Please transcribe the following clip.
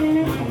Música